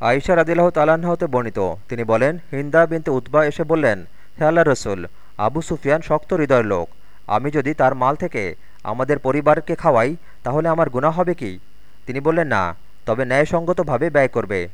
আয়সা রাদিল্লাহ তালাহতে বর্ণিত। তিনি বলেন, হিন্দা বিনতে উতবা এসে বললেন, হে আল্লাহ রসুল, আবু সুফিয়ান শক্ত হৃদয়ের লোক। আমি যদি তার মাল থেকে আমাদের পরিবারকে খাওয়াই, তাহলে আমার গুণা হবে কি? তিনি বললেন, না, তবে ন্যায়সঙ্গতভাবে ব্যয় করবে।